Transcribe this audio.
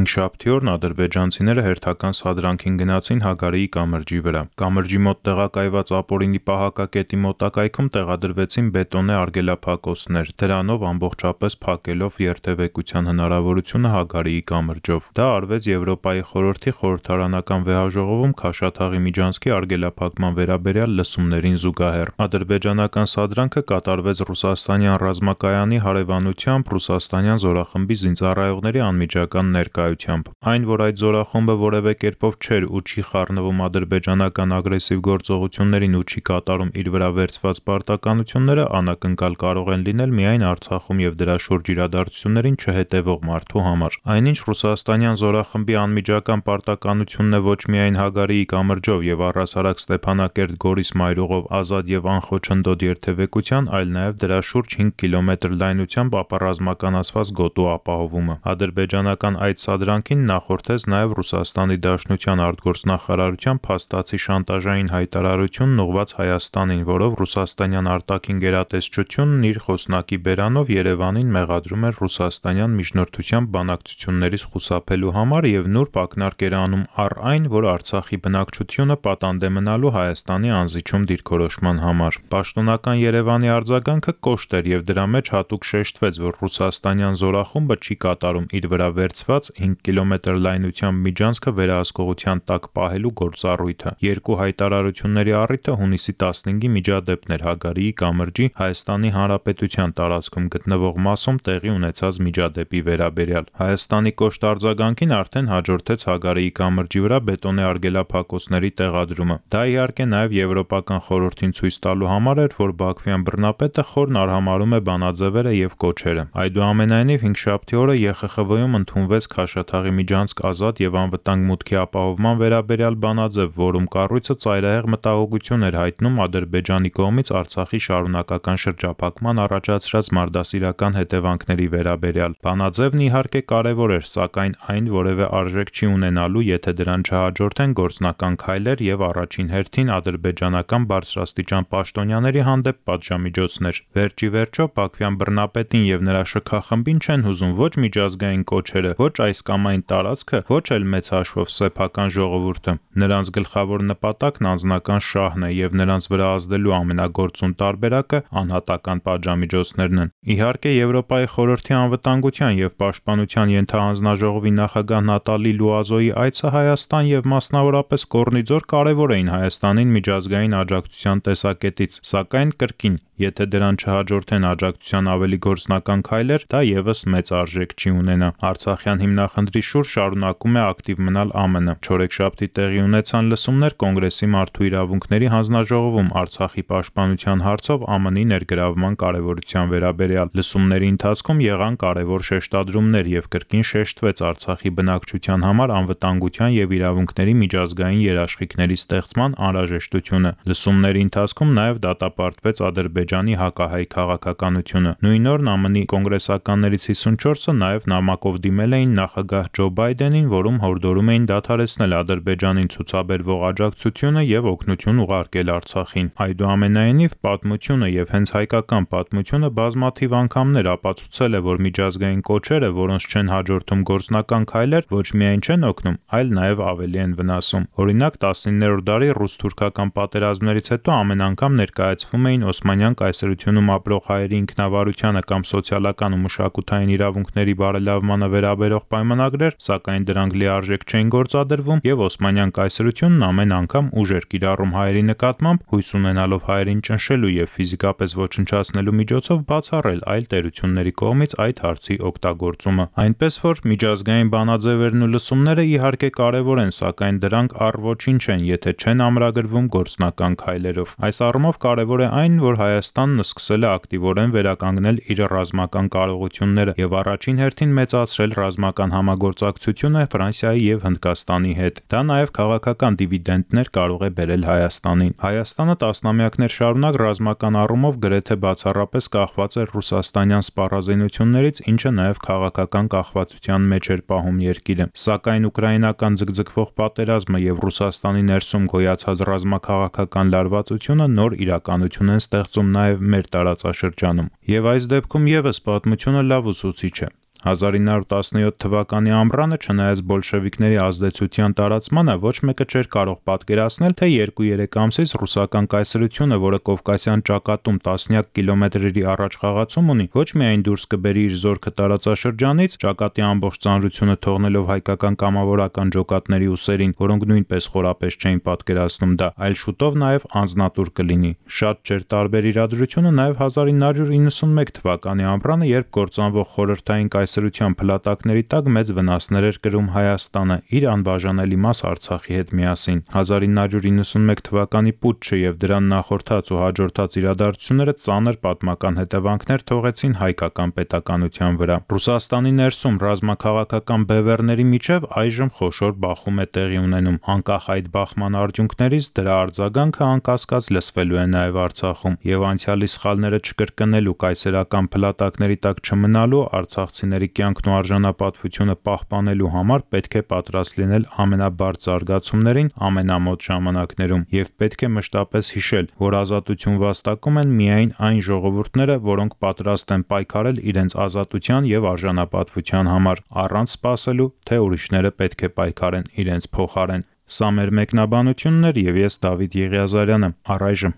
Հինգշաբթի օրն ադրբեջանցիները հերթական սադրանքին գնացին Հագարիի կամրջի վրա։ Կամրջի մոտ տեղակայված ապօրինի պահակակետի մոտակայքում տեղադրվեցին բետոնե արգելափակոցներ, դրանով ամբողջապես փակելով երթևեկության հնարավորությունը Հագարիի կամրջով։ Դա արվեց Եվրոպայի խորհրդի խորհրդարանական վեհաժողովում Քաշաթաղի միջանցքի արգելափակման վերաբերյալ լսումներին զուգահեռ։ Ադրբեջանական սադրանքը կատարվեց ռուսաստանյան ռազմակայանի հարևանությամբ ռուսաստանյան զորախմբի զինծառայողների անմիջական ներկայությամբ։ Այն, որ այդ զորախումբը որևէ կերպով չէր ու չի խառնվում ադրբեջանական ագրեսիվ գործողություններին ու չի կատարում իր վրա վերցված պարտականությունները, անակնկալ կարող են լինել միայն Արցախում եւ դրա շուրջ իրադարձություններին չհետեւող մարդու համար։ Այնինչ ռուսաստանյան զորախմբի անմիջական պարտականությունն է ոչ միայն Հագարիի կամրջով եւ առասարակ Ստեփանակերտ Գորիս մայրուղով ազատ եւ անխոչնդոտ երթևեկության, այլ նաեւ դրա շուրջ 5 կիլոմետր լայնությամբ ապառազմականացված գոտու ապահովումը։ Ադրբեջանական այդ սադրանքին նախորդեց նաեւ Ռուսաստանի Դաշնության արտգործնախարարության փաստացի շանտաժային հայտարարությունն ուղված Հայաստանին, որով ռուսաստանյան արտաքին գերատեսչությունն իր խոսնակի բերանով Երևանին մեղադրում էր ռուսաստանյան միջնորդությամբ բանակցություններից խուսափելու համար եւ նուրբ ակնարկ էր անում առ այն, որ Արցախի բնակչությունը պատանդ է մնալու Հայաստանի անզիջում դիրքորոշման համար։ Պաշտոնական Երևանի արձագանքը կոշտ էր եւ դրա մեջ հատուկ շեշտվեց, որ ռուսաստանյան զորախումբը չի կատարում իր վրա վերցված 5 կիլոմետր լայնությամբ միջանցքը վերահսկողության տակ պահելու գործառույթը։ Երկու հայտարարությունների առիթը հունիսի 15-ի միջադեպն էր Հագարիի կամրջի Հայաստանի Հանրապետության տարածքում գտնվող մասում տեղի ունեցած միջադեպի վերաբերյալ։ Հայաստանի կոշտ արձագանքին արդեն հաջորդեց Հագարիի կամրջի վրա բետոնե արգելափակոցների տեղադրումը։ Դա իհարկե նաև Եվրոպական խորհրդին ցույց տալու համար էր, որ Բաքվյան բռնապետը խորն արհամարում է բանաձևերը եւ կոչերը։ Այդուամենայնիվ 5-շաբթի օրը ԵԽԽՎ-ում ընդունվեց Քաշաթաղի միջանցք ազատ եւ անվտանգ մուտքի ապահովման վերաբերյալ բանաձև, որում կառույցը ծայրահեղ մտահոգություն էր հայտնում Ադրբեջանի կողմից Արցախի շարունակական շրջափակման առաջացրած մարդասիրական հետևանքների վերաբերյալ։ Բանաձևն իհարկե կարևոր էր, սակայն այն որևէ արժեք չի ունենալու, եթե դրան չհաջորդեն գործնական քայլեր եւ առաջին հերթին ադրբեջանական բարձրաստիճան պաշտոնյաների հանդեպ պատժամիջոցներ։ Վերջի վերջո Բաքվյան բռնապետին եւ նրա շքախմբին չեն հուզում ոչ միջազգային կոչերը, ոչ այս կամ այն տարածքը, ոչ էլ մեծ հաշվով սեփական ժողովուրդը։ Նրանց գլխավոր նպատակն անձնական շահն է եւ նրանց վրա ազդելու ամենագործուն տարբերակը անհատական պատժամիջոցներն են։ Իհարկե Եվրոպայի խորհրդի անվտանգության եւ պաշտպանության ենթահանձնաժողովի նախագահ Նատալի Լուազոյի այցը Հայաստան եւ մասնավորապես Կորնիձոր կարևոր էին Հայաստանին միջազգային աջակցության տեսակետից, սակայն կրկին Եթե դրան չհաջորդեն աջակցության ավելի գործնական քայլեր, դա եւս մեծ արժեք չի ունենա։ Արցախյան հիմնախնդրի շուրջ շարունակում է ակտիվ մնալ ԱՄՆ։ Չորեքշաբթի տեղի ունեցան լսումներ կոնգրեսի մարդու իրավունքների հանձնաժողովում Արցախի պաշտպանության հարցով ԱՄՆ-ի ներգրավման կարևորության վերաբերյալ։ Լսումների ընթացքում եղան կարևոր շեշտադրումներ եւ կրկին շեշտվեց Արցախի բնակչության համար անվտանգության եւ իրավունքների միջազգային երաշխիքների ստեղծման անհրաժեշտությունը։ Լսումների ընթացքում նաեւ դատապարտվեց Ադրբեջանի Ադրբեջանի հակահայ քաղաքականությունը։ Նույն օրն ԱՄՆ-ի կոնգրեսականներից 54-ը նաև նամակով դիմել էին նախագահ Ջո Բայդենին, որում հորդորում էին դադարեցնել Ադրբեջանին ցուցաբերվող աջակցությունը եւ օգնություն ուղարկել Արցախին։ Այդուամենայնիվ պատմությունը եւ հենց հայկական պատմությունը բազմաթիվ անգամներ ապացուցել է, որ միջազգային կոչերը, որոնց չեն հաջորդում գործնական քայլեր, ոչ միայն չեն օգնում, այլ նաեւ ավելի են վնասում։ Օրինակ 19-րդ դարի ռուս-թուրքական պատերազմներից հետո ամեն անգամ ներկայացվում էին Օսմանյան կայսրությունում ապրող հայերի ինքնավարությանը կամ սոցիալական ու մշակութային իրավունքների բարելավմանը վերաբերող պայմանագրեր, սակայն դրանք լիարժեք չէին գործադրվում եւ Օսմանյան կայսրությունն ամեն անգամ ուժ էր կիրառում հայերի նկատմամբ, հույս ունենալով հայերին ճնշելու եւ ֆիզիկապես ոչնչացնելու միջոցով բացառել այլ տերությունների կողմից այդ հարցի օգտագործումը։ Այնպես որ միջազգային բանաձևերն ու լսումները իհարկե կարևոր են, սակայն դրանք առ ոչինչ են, եթե չեն ամրագրվում գործնական քայլերով։ Այս առումով կարևոր է այն, որ Հայաստանը Հայաստանն սկսել է ակտիվորեն վերականգնել իր ռազմական կարողությունները եւ առաջին հերթին մեծացրել ռազմական համագործակցությունը Ֆրանսիայի եւ Հնդկաստանի հետ։ Դա նաեւ քաղաքական դիվիդենտներ կարող է բերել Հայաստանին։ Հայաստանը տասնամյակներ շարունակ ռազմական առումով գրեթե բացառապես կախված էր ռուսաստանյան սպառազինություններից, ինչը նաեւ քաղաքական կախվածության մեջ էր պահում երկիրը։ Սակայն ուկրաինական ձգձգվող պատերազմը եւ Ռուսաստանի ներսում գոյացած ռազմաքաղաքական լարվածությունը նոր իրականություն են ստեղծում նաև մեր տարածաշրջանում։ Եվ այս դեպքում եւս պատմությունը լավ ուսուցիչ է։ 1917 թվականի ամռանը, չնայած բոլշևիկների ազդեցության տարածմանը, ոչ մեկը չէր կարող պատկերացնել, թե 2-3 ամսից ռուսական կայսրությունը, որը Կովկասյան ճակատում տասնյակ կիլոմետրերի առաջ խաղացում ունի, ոչ միայն դուրս կբերի իր զորքը տարածաշրջանից, ճակատի ամբողջ ծանրությունը թողնելով հայկական կամավորական ջոկատների ուսերին, որոնք նույնպես խորապես չէին պատկերացնում դա, այլ շուտով նաև անձնատուր կլինի։ Շատ չէր տարբեր իրադրությունը նաև 1991 թվականի ամռանը, երբ կործանվող խորհրդային կայսրության փլատակների տակ մեծ վնասներ էր կրում Հայաստանը իր անբաժանելի մաս Արցախի հետ միասին։ 1991 թվականի պուտչը եւ դրան նախորդած ու հաջորդած իրադարձությունները ծանր պատմական հետևանքներ թողեցին հայկական պետականության վրա։ Ռուսաստանի ներսում ռազմաքաղաքական բևեռների միջև այժմ խոշոր բախում է տեղի ունենում։ Անկախ այդ բախման արդյունքներից դրա արձագանքը անկասկած լսվելու է նաև Արցախում, եւ անցյալի սխալները չկրկնելու, կայսերական փլատակների տակ չմնալու, արցախցիների կյանքն ու արժանապատվությունը պահպանելու համար պետք է պատրաստ լինել ամենաբարդ զարգացումներին ամենամոտ ժամանակներում եւ պետք է մշտապես հիշել, որ ազատություն վաստակում են միայն այն ժողովուրդները, որոնք պատրաստ են պայքարել իրենց ազատության եւ արժանապատվության համար, առանց սպասելու, թե ուրիշները պետք է պայքարեն իրենց փոխարեն։ Սա մեր մեկնաբանությունն էր եւ ես Դավիթ Եղիազարյանը։ Առայժմ